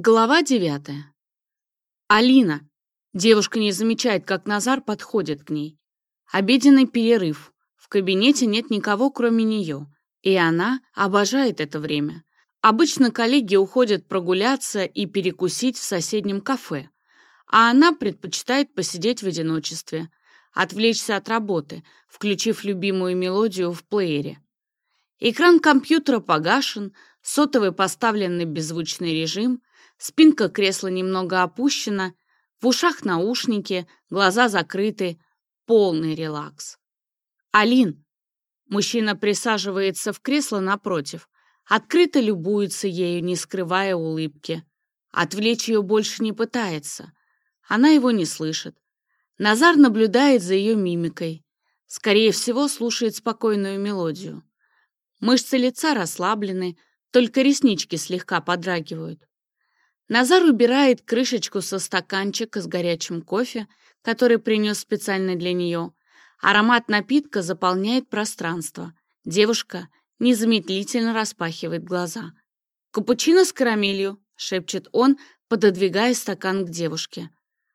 Глава девятая. Алина. Девушка не замечает, как Назар подходит к ней. Обеденный перерыв. В кабинете нет никого, кроме нее. И она обожает это время. Обычно коллеги уходят прогуляться и перекусить в соседнем кафе. А она предпочитает посидеть в одиночестве, отвлечься от работы, включив любимую мелодию в плеере. Экран компьютера погашен, сотовый поставлен на беззвучный режим, спинка кресла немного опущена, в ушах наушники, глаза закрыты, полный релакс. «Алин!» Мужчина присаживается в кресло напротив, открыто любуется ею, не скрывая улыбки. Отвлечь ее больше не пытается. Она его не слышит. Назар наблюдает за ее мимикой. Скорее всего, слушает спокойную мелодию. Мышцы лица расслаблены, только реснички слегка подрагивают. Назар убирает крышечку со стаканчика с горячим кофе, который принес специально для нее. Аромат напитка заполняет пространство. Девушка незамедлительно распахивает глаза. «Капучино с карамелью», — шепчет он, пододвигая стакан к девушке.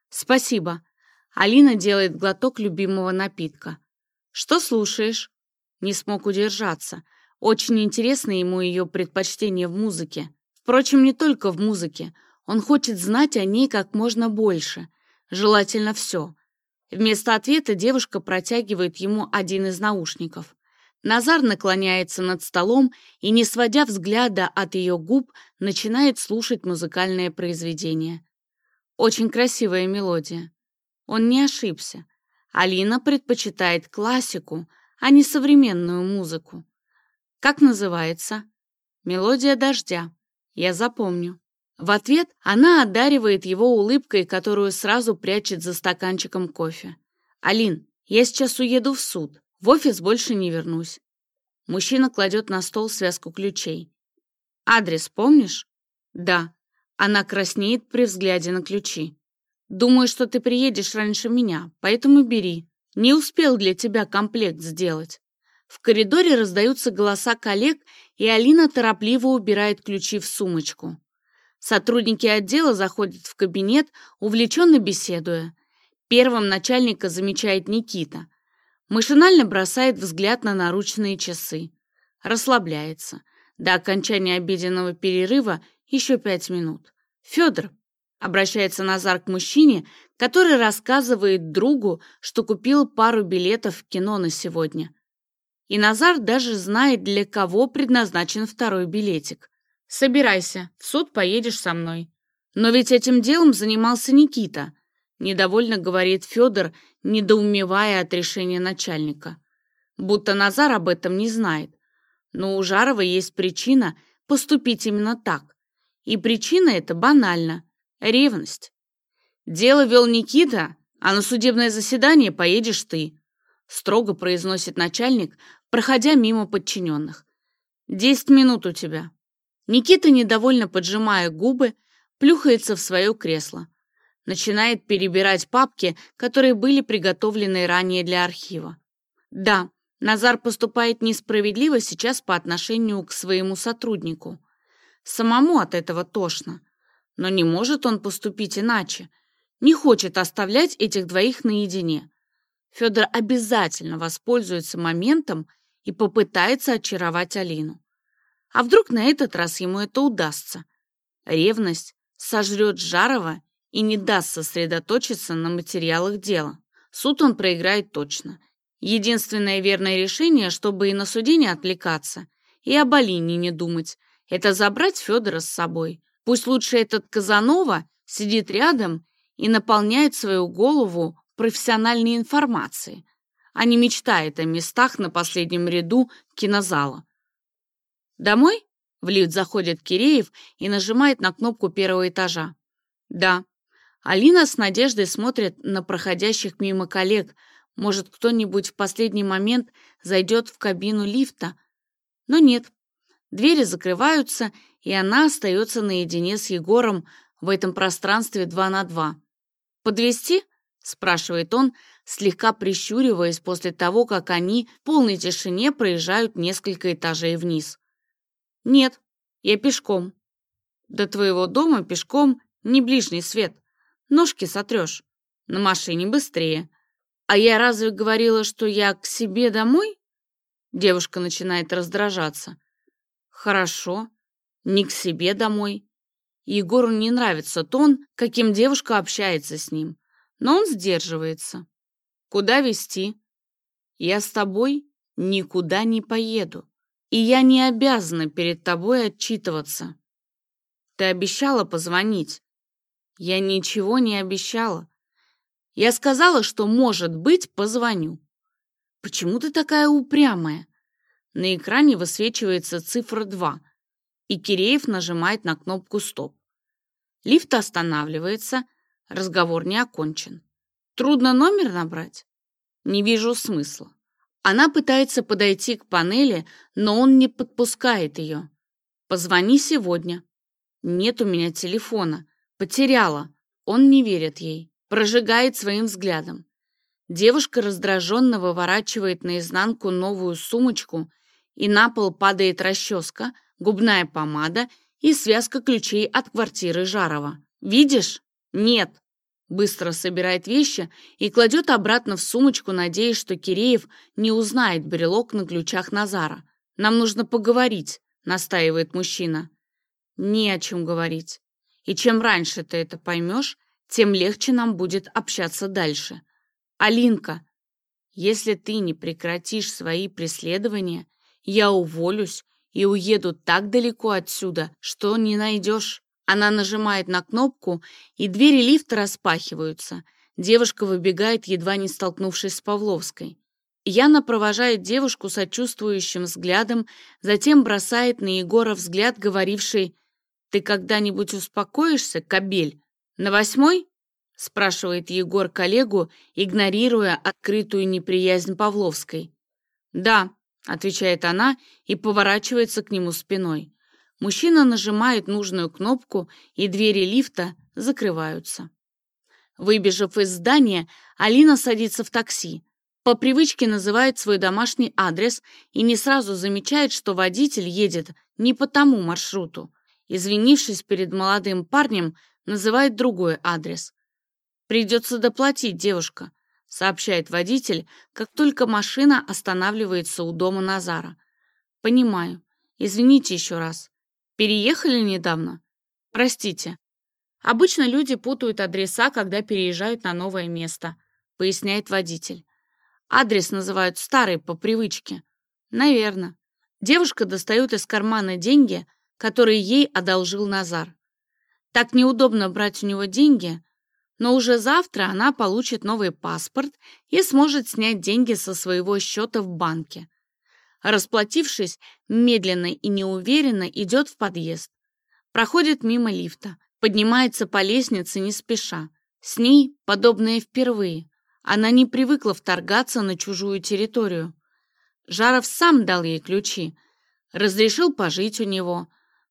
«Спасибо». Алина делает глоток любимого напитка. «Что слушаешь?» Не смог удержаться. Очень интересно ему ее предпочтение в музыке. Впрочем, не только в музыке. Он хочет знать о ней как можно больше. Желательно все. Вместо ответа девушка протягивает ему один из наушников. Назар наклоняется над столом и, не сводя взгляда от ее губ, начинает слушать музыкальное произведение. Очень красивая мелодия. Он не ошибся. Алина предпочитает классику, а не современную музыку. Как называется? Мелодия дождя. Я запомню. В ответ она одаривает его улыбкой, которую сразу прячет за стаканчиком кофе. «Алин, я сейчас уеду в суд. В офис больше не вернусь». Мужчина кладет на стол связку ключей. «Адрес помнишь?» «Да». Она краснеет при взгляде на ключи. «Думаю, что ты приедешь раньше меня, поэтому бери. Не успел для тебя комплект сделать». В коридоре раздаются голоса коллег, и Алина торопливо убирает ключи в сумочку. Сотрудники отдела заходят в кабинет, увлеченно беседуя. Первым начальника замечает Никита. Машинально бросает взгляд на наручные часы. Расслабляется. До окончания обеденного перерыва еще пять минут. «Федор», — обращается Назар к мужчине, который рассказывает другу, что купил пару билетов в кино на сегодня. И Назар даже знает, для кого предназначен второй билетик. «Собирайся, в суд поедешь со мной». «Но ведь этим делом занимался Никита», — недовольно говорит Федор, недоумевая от решения начальника. Будто Назар об этом не знает. Но у Жарова есть причина поступить именно так. И причина эта банальна — ревность. Дело вел Никита, а на судебное заседание поедешь ты строго произносит начальник, проходя мимо подчиненных. «Десять минут у тебя». Никита, недовольно поджимая губы, плюхается в свое кресло. Начинает перебирать папки, которые были приготовлены ранее для архива. Да, Назар поступает несправедливо сейчас по отношению к своему сотруднику. Самому от этого тошно. Но не может он поступить иначе. Не хочет оставлять этих двоих наедине. Федор обязательно воспользуется моментом и попытается очаровать Алину. А вдруг на этот раз ему это удастся? Ревность сожрет Жарова и не даст сосредоточиться на материалах дела. Суд он проиграет точно. Единственное верное решение, чтобы и на суде не отвлекаться, и об Алине не думать, это забрать Федора с собой. Пусть лучше этот Казанова сидит рядом и наполняет свою голову профессиональной информации, а не мечтает о местах на последнем ряду кинозала. «Домой?» — в лифт заходит Киреев и нажимает на кнопку первого этажа. «Да». Алина с надеждой смотрит на проходящих мимо коллег. Может, кто-нибудь в последний момент зайдет в кабину лифта? Но нет. Двери закрываются, и она остается наедине с Егором в этом пространстве два на два. «Подвезти?» спрашивает он, слегка прищуриваясь после того, как они в полной тишине проезжают несколько этажей вниз. «Нет, я пешком». До твоего дома пешком не ближний свет. Ножки сотрешь. На машине быстрее. А я разве говорила, что я к себе домой? Девушка начинает раздражаться. Хорошо, не к себе домой. Егору не нравится тон, каким девушка общается с ним, но он сдерживается. Куда везти? Я с тобой никуда не поеду, и я не обязана перед тобой отчитываться. Ты обещала позвонить. Я ничего не обещала. Я сказала, что, может быть, позвоню. Почему ты такая упрямая? На экране высвечивается цифра 2, и Киреев нажимает на кнопку «Стоп». Лифт останавливается, разговор не окончен. Трудно номер набрать? Не вижу смысла. Она пытается подойти к панели, но он не подпускает ее. «Позвони сегодня». «Нет у меня телефона. Потеряла». Он не верит ей, прожигает своим взглядом. Девушка раздраженно выворачивает наизнанку новую сумочку, и на пол падает расческа, губная помада и связка ключей от квартиры Жарова. «Видишь? Нет!» Быстро собирает вещи и кладет обратно в сумочку, надеясь, что Киреев не узнает брелок на ключах Назара. «Нам нужно поговорить», — настаивает мужчина. «Не о чем говорить. И чем раньше ты это поймешь, тем легче нам будет общаться дальше. Алинка, если ты не прекратишь свои преследования, я уволюсь и уеду так далеко отсюда, что не найдешь. Она нажимает на кнопку, и двери лифта распахиваются. Девушка выбегает, едва не столкнувшись с Павловской. Яна провожает девушку сочувствующим взглядом, затем бросает на Егора взгляд, говоривший «Ты когда-нибудь успокоишься, кобель? На восьмой?» спрашивает Егор коллегу, игнорируя открытую неприязнь Павловской. «Да», — отвечает она и поворачивается к нему спиной. Мужчина нажимает нужную кнопку, и двери лифта закрываются. Выбежав из здания, Алина садится в такси. По привычке называет свой домашний адрес и не сразу замечает, что водитель едет не по тому маршруту. Извинившись перед молодым парнем, называет другой адрес. «Придется доплатить, девушка», — сообщает водитель, как только машина останавливается у дома Назара. «Понимаю. Извините еще раз. Переехали недавно? Простите. Обычно люди путают адреса, когда переезжают на новое место», — поясняет водитель. «Адрес называют старый по привычке». «Наверно». Девушка достает из кармана деньги, которые ей одолжил Назар. Так неудобно брать у него деньги, но уже завтра она получит новый паспорт и сможет снять деньги со своего счета в банке. Расплатившись, медленно и неуверенно идет в подъезд. Проходит мимо лифта, поднимается по лестнице не спеша. С ней подобное впервые. Она не привыкла вторгаться на чужую территорию. Жаров сам дал ей ключи, разрешил пожить у него,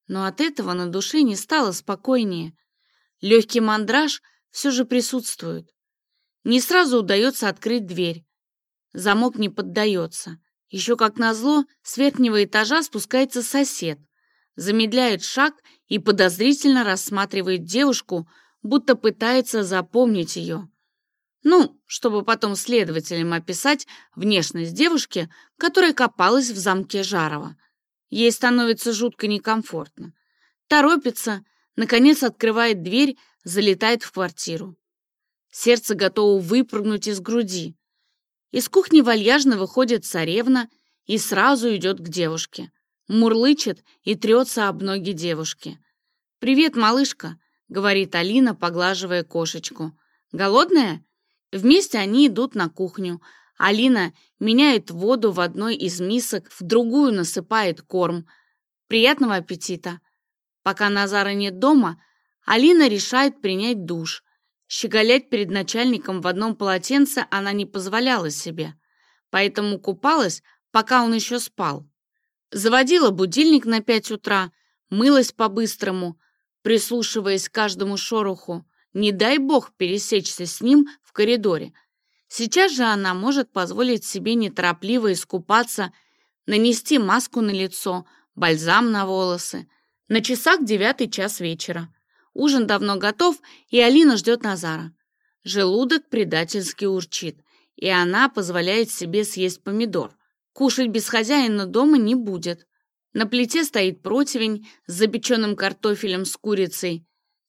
но от этого на душе не стало спокойнее. Легкий мандраж все же присутствует. Не сразу удается открыть дверь. Замок не поддается. Еще как назло, с верхнего этажа спускается сосед, замедляет шаг и подозрительно рассматривает девушку, будто пытается запомнить ее. Ну, чтобы потом следователям описать внешность девушки, которая копалась в замке Жарова. Ей становится жутко некомфортно. Торопится, наконец открывает дверь, залетает в квартиру. Сердце готово выпрыгнуть из груди. Из кухни вальяжно выходит царевна и сразу идет к девушке. Мурлычет и трется об ноги девушки. «Привет, малышка», — говорит Алина, поглаживая кошечку. «Голодная?» Вместе они идут на кухню, Алина меняет воду в одной из мисок, в другую насыпает корм. Приятного аппетита. Пока Назара нет дома, Алина решает принять душ. Щеголять перед начальником в одном полотенце она не позволяла себе, поэтому купалась, пока он еще спал. Заводила будильник на пять утра, мылась по-быстрому, прислушиваясь к каждому шороху. Не дай бог пересечься с ним в коридоре. Сейчас же она может позволить себе неторопливо искупаться, нанести маску на лицо, бальзам на волосы, На часах девятый час вечера. Ужин давно готов, и Алина ждет Назара. Желудок предательски урчит, и она позволяет себе съесть помидор. Кушать без хозяина дома не будет. На плите стоит противень с запеченным картофелем с курицей.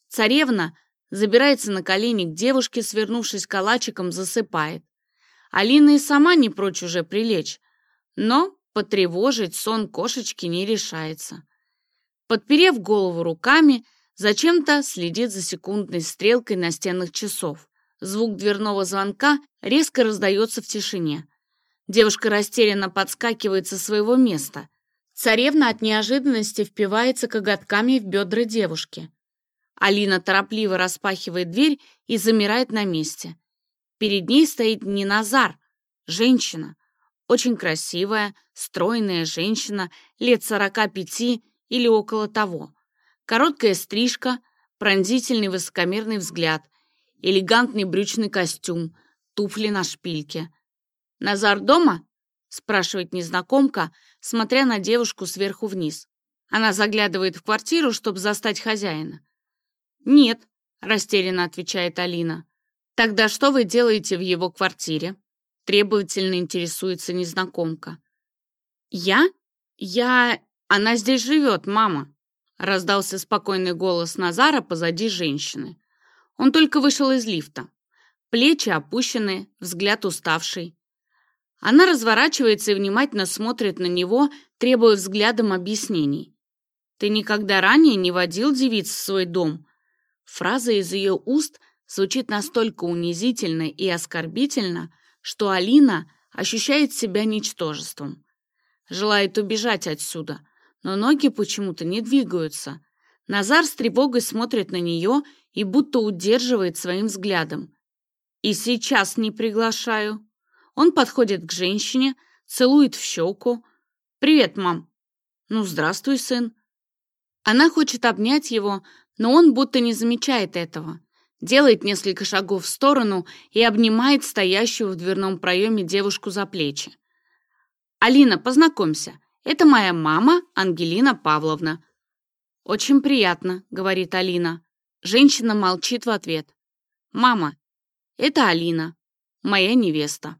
Царевна забирается на колени к девушке, свернувшись калачиком, засыпает. Алина и сама не прочь уже прилечь, но потревожить сон кошечки не решается. Подперев голову руками, зачем-то следит за секундной стрелкой настенных часов. Звук дверного звонка резко раздается в тишине. Девушка растерянно подскакивает со своего места. Царевна от неожиданности впивается коготками в бедра девушки. Алина торопливо распахивает дверь и замирает на месте. Перед ней стоит не Назар, женщина. Очень красивая, стройная женщина, лет сорока пяти или около того. Короткая стрижка, пронзительный высокомерный взгляд, элегантный брючный костюм, туфли на шпильке. «Назар дома?» — спрашивает незнакомка, смотря на девушку сверху вниз. Она заглядывает в квартиру, чтобы застать хозяина. «Нет», — растерянно отвечает Алина. «Тогда что вы делаете в его квартире?» Требовательно интересуется незнакомка. «Я? Я... Она здесь живет, мама!» Раздался спокойный голос Назара позади женщины. Он только вышел из лифта. Плечи опущены, взгляд уставший. Она разворачивается и внимательно смотрит на него, требуя взглядом объяснений. «Ты никогда ранее не водил девиц в свой дом?» Фраза из ее уст звучит настолько унизительно и оскорбительно, что Алина ощущает себя ничтожеством. Желает убежать отсюда, но ноги почему-то не двигаются. Назар с тревогой смотрит на нее и будто удерживает своим взглядом. «И сейчас не приглашаю». Он подходит к женщине, целует в щеку. «Привет, мам». «Ну, здравствуй, сын». Она хочет обнять его, но он будто не замечает этого. Делает несколько шагов в сторону и обнимает стоящую в дверном проеме девушку за плечи. «Алина, познакомься. Это моя мама, Ангелина Павловна». «Очень приятно», — говорит Алина. Женщина молчит в ответ. «Мама, это Алина, моя невеста».